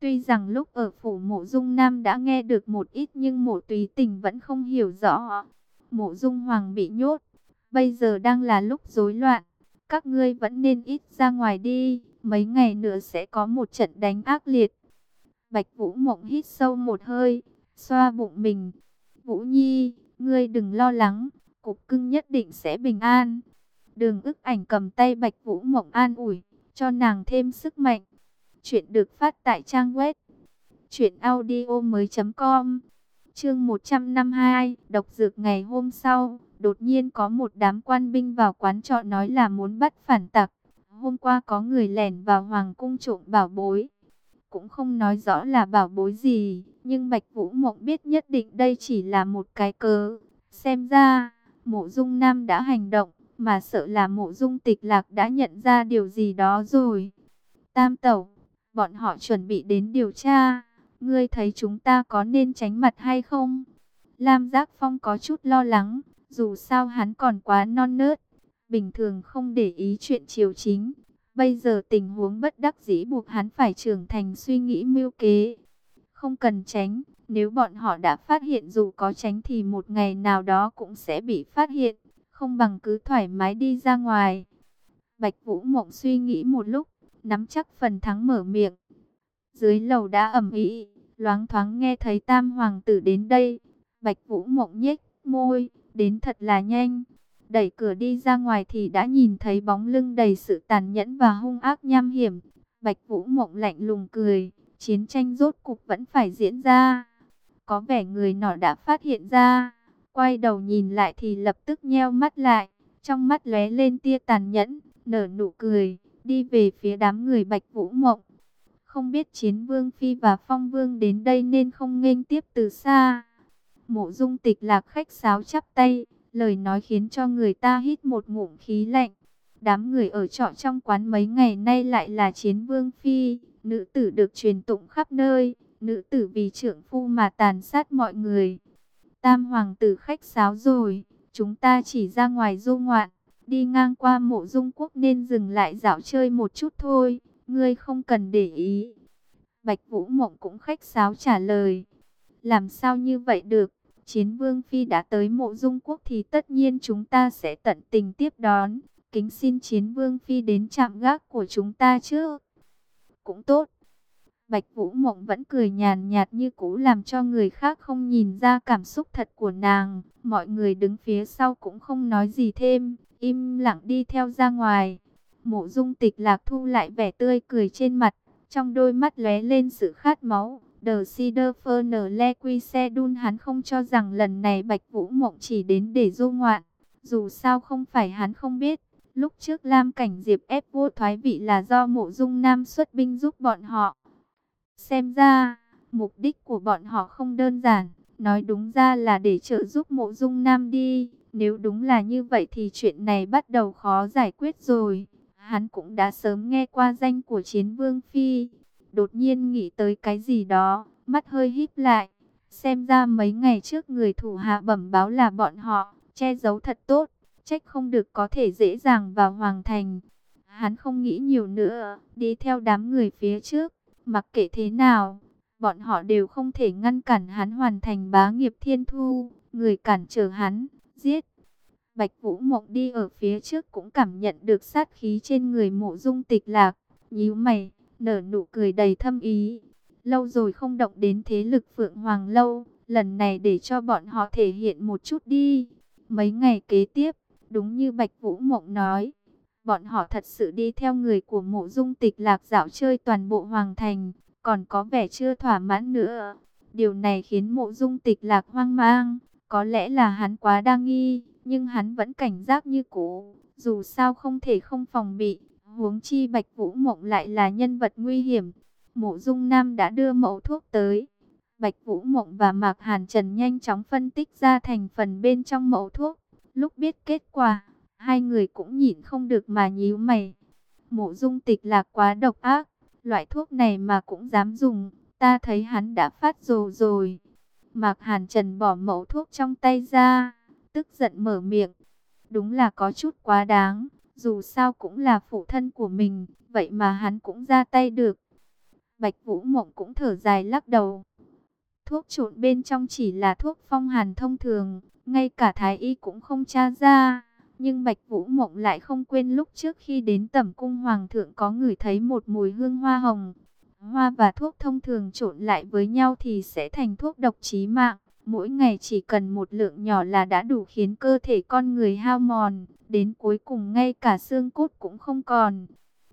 Tuy rằng lúc ở phủ mộ dung nam đã nghe được một ít nhưng mộ tùy tình vẫn không hiểu rõ. Mộ dung hoàng bị nhốt, bây giờ đang là lúc rối loạn. Các ngươi vẫn nên ít ra ngoài đi, mấy ngày nữa sẽ có một trận đánh ác liệt. Bạch Vũ Mộng hít sâu một hơi, xoa bụng mình. Vũ Nhi, ngươi đừng lo lắng, cục cưng nhất định sẽ bình an. Đường ức ảnh cầm tay Bạch Vũ Mộng an ủi, cho nàng thêm sức mạnh. Chuyện được phát tại trang web truyệnaudiomoi.com. Chương 152, độc dược ngày hôm sau, đột nhiên có một đám quan binh vào quán trọ nói là muốn bắt phản tặc. Hôm qua có người lẻn vào hoàng cung trộm bảo bối, cũng không nói rõ là bảo bối gì, nhưng Bạch Vũ Mộng biết nhất định đây chỉ là một cái cớ. Xem ra, Mộ Dung Nam đã hành động, mà sợ là Mộ Dung Tịch Lạc đã nhận ra điều gì đó rồi. Tam Tẩu, bọn họ chuẩn bị đến điều tra, ngươi thấy chúng ta có nên tránh mặt hay không? Lam Giác Phong có chút lo lắng, dù sao hắn còn quá non nớt, bình thường không để ý chuyện triều chính. Bây giờ tình huống bất đắc dĩ buộc hắn phải trưởng thành suy nghĩ mưu kế. Không cần tránh, nếu bọn họ đã phát hiện dù có tránh thì một ngày nào đó cũng sẽ bị phát hiện. Không bằng cứ thoải mái đi ra ngoài. Bạch Vũ Mộng suy nghĩ một lúc, nắm chắc phần thắng mở miệng. Dưới lầu đã ẩm ý, loáng thoáng nghe thấy tam hoàng tử đến đây. Bạch Vũ Mộng nhếch môi, đến thật là nhanh. Đẩy cửa đi ra ngoài thì đã nhìn thấy bóng lưng đầy sự tàn nhẫn và hung ác nham hiểm. Bạch Vũ Mộng lạnh lùng cười, chiến tranh rốt cục vẫn phải diễn ra. Có vẻ người nọ đã phát hiện ra, quay đầu nhìn lại thì lập tức nheo mắt lại, trong mắt lóe lên tia tàn nhẫn, nở nụ cười, đi về phía đám người Bạch Vũ Mộng. Không biết chiến vương phi và phong vương đến đây nên không nghênh tiếp từ xa. Mộ dung tịch lạc khách sáo chắp tay, lời nói khiến cho người ta hít một ngụm khí lạnh. Đám người ở trọ trong quán mấy ngày nay lại là chiến vương phi, nữ tử được truyền tụng khắp nơi, nữ tử vì trưởng phu mà tàn sát mọi người. Tam hoàng tử khách sáo rồi, chúng ta chỉ ra ngoài du ngoạn, đi ngang qua mộ dung quốc nên dừng lại dạo chơi một chút thôi, ngươi không cần để ý. Bạch Vũ Mộng cũng khách sáo trả lời. Làm sao như vậy được? Chiến Vương Phi đã tới mộ dung quốc thì tất nhiên chúng ta sẽ tận tình tiếp đón. Kính xin Chiến Vương Phi đến chạm gác của chúng ta chứ. Cũng tốt. Bạch Vũ Mộng vẫn cười nhàn nhạt như cũ làm cho người khác không nhìn ra cảm xúc thật của nàng. Mọi người đứng phía sau cũng không nói gì thêm, im lặng đi theo ra ngoài. Mộ dung tịch lạc thu lại vẻ tươi cười trên mặt, trong đôi mắt lóe lên sự khát máu. The Cedar Fernle Quy Xe Đun hắn không cho rằng lần này Bạch Vũ Mộng chỉ đến để du ngoạn. Dù sao không phải hắn không biết. Lúc trước Lam Cảnh Diệp ép vua thoái vị là do mộ dung nam xuất binh giúp bọn họ. Xem ra, mục đích của bọn họ không đơn giản. Nói đúng ra là để trợ giúp mộ dung nam đi. Nếu đúng là như vậy thì chuyện này bắt đầu khó giải quyết rồi. Hắn cũng đã sớm nghe qua danh của chiến vương phi. Đột nhiên nghĩ tới cái gì đó, mắt hơi híp lại. Xem ra mấy ngày trước người thủ hạ bẩm báo là bọn họ, che giấu thật tốt. Trách không được có thể dễ dàng vào hoàng thành. Hắn không nghĩ nhiều nữa, đi theo đám người phía trước. Mặc kệ thế nào, bọn họ đều không thể ngăn cản hắn hoàn thành bá nghiệp thiên thu. Người cản trở hắn, giết. Bạch Vũ Mộng đi ở phía trước cũng cảm nhận được sát khí trên người mộ dung tịch lạc. Nhíu mày, nở nụ cười đầy thâm ý. Lâu rồi không động đến thế lực Phượng Hoàng Lâu, lần này để cho bọn họ thể hiện một chút đi. Mấy ngày kế tiếp, đúng như Bạch Vũ Mộng nói, bọn họ thật sự đi theo người của mộ dung tịch lạc dạo chơi toàn bộ Hoàng Thành, còn có vẻ chưa thỏa mãn nữa. Điều này khiến mộ dung tịch lạc hoang mang, có lẽ là hắn quá đa nghi, nhưng hắn vẫn cảnh giác như cũ, dù sao không thể không phòng bị, huống chi Bạch Vũ Mộng lại là nhân vật nguy hiểm. Mộ Dung Nam đã đưa mẫu thuốc tới. Bạch Vũ Mộng và Mạc Hàn Trần nhanh chóng phân tích ra thành phần bên trong mẫu thuốc. Lúc biết kết quả, hai người cũng nhịn không được mà nhíu mày. Mộ Dung Tịch là quá độc ác, loại thuốc này mà cũng dám dùng, ta thấy hắn đã phát rồ rồi. Mạc Hàn Trần bỏ mẫu thuốc trong tay ra, tức giận mở miệng. Đúng là có chút quá đáng, dù sao cũng là phụ thân của mình, vậy mà hắn cũng ra tay được. Bạch Vũ Mộng cũng thở dài lắc đầu. Thuốc trộn bên trong chỉ là thuốc phong hàn thông thường, ngay cả thái y cũng không tra ra. Nhưng Bạch Vũ Mộng lại không quên lúc trước khi đến tẩm cung hoàng thượng có ngửi thấy một mùi hương hoa hồng. Hoa và thuốc thông thường trộn lại với nhau thì sẽ thành thuốc độc chí mạng. Mỗi ngày chỉ cần một lượng nhỏ là đã đủ khiến cơ thể con người hao mòn, đến cuối cùng ngay cả xương cốt cũng không còn.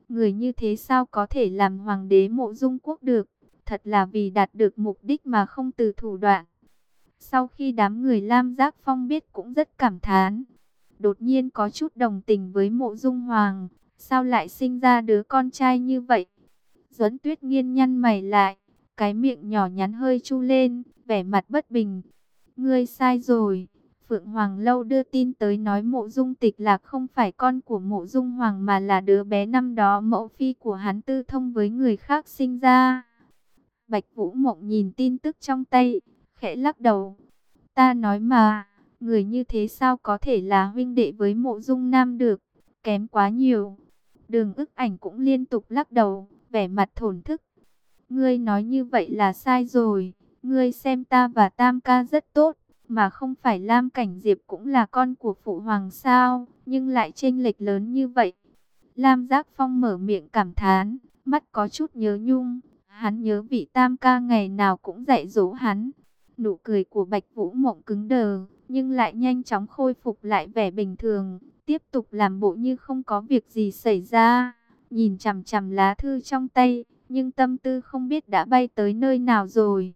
Người như thế sao có thể làm hoàng đế mộ dung quốc được? Thật là vì đạt được mục đích mà không từ thủ đoạn. Sau khi đám người Lam Giác Phong biết cũng rất cảm thán. Đột nhiên có chút đồng tình với mộ dung hoàng. Sao lại sinh ra đứa con trai như vậy? Duấn tuyết nghiên nhăn mày lại. Cái miệng nhỏ nhắn hơi chu lên. Vẻ mặt bất bình. Ngươi sai rồi. Phượng Hoàng Lâu đưa tin tới nói mộ dung tịch lạc không phải con của mộ dung hoàng mà là đứa bé năm đó mẫu phi của hắn tư thông với người khác sinh ra. Bạch Vũ Mộng nhìn tin tức trong tay, khẽ lắc đầu. Ta nói mà, người như thế sao có thể là huynh đệ với mộ dung nam được, kém quá nhiều. Đường ức ảnh cũng liên tục lắc đầu, vẻ mặt thổn thức. Ngươi nói như vậy là sai rồi, ngươi xem ta và Tam ca rất tốt mà không phải Lam Cảnh Diệp cũng là con của phụ hoàng sao, nhưng lại chênh lệch lớn như vậy. Lam Giác Phong mở miệng cảm thán, mắt có chút nhớ nhung, hắn nhớ vị tam ca ngày nào cũng dạy dỗ hắn. Nụ cười của Bạch Vũ Mộng cứng đờ, nhưng lại nhanh chóng khôi phục lại vẻ bình thường, tiếp tục làm bộ như không có việc gì xảy ra, nhìn chằm chằm lá thư trong tay, nhưng tâm tư không biết đã bay tới nơi nào rồi.